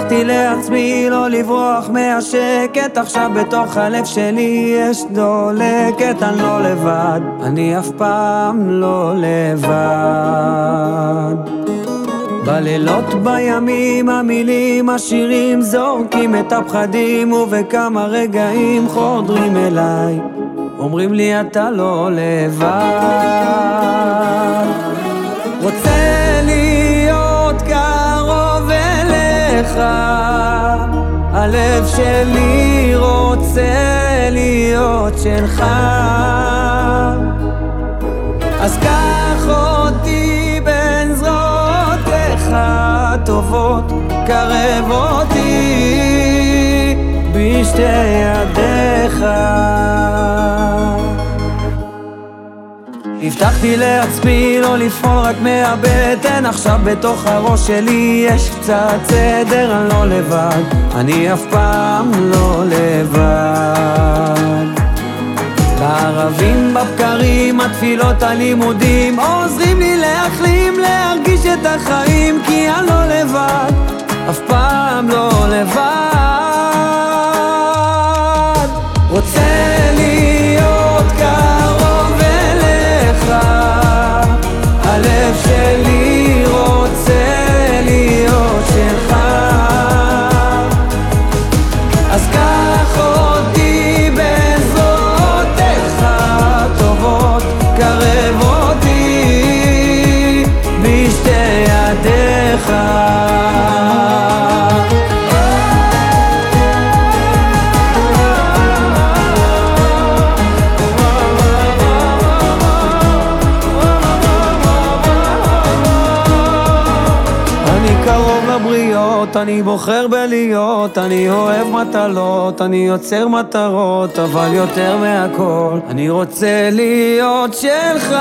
הבטחתי לעצמי לא לברוח מהשקט. עכשיו בתוך הלב שלי יש דולקת. אני לא לבד, אני אף פעם לא לבד. בלילות, בימים, המילים, השירים זורקים את הפחדים ובכמה רגעים חודרים אליי. אומרים לי אתה לא לבד. רוצה אליך הלב שלי רוצה להיות שלך. אז קח אותי בין זרועותיך הטובות קרב אותי בשתי ידיך הבטחתי לעצמי לא לפעול רק מהבטן עכשיו בתוך הראש שלי יש קצת סדר, אני לא לבד אני אף פעם לא לבד. בערבים, בבקרים, התפילות, הלימודים עוזרים לי להחלים, להרגיש את החיים כי אני לא לבד, אף פעם לבריות, אני בוחר בלהיות, אני אוהב מטלות, אני יוצר מטרות, אבל יותר מהכל, אני רוצה להיות שלך.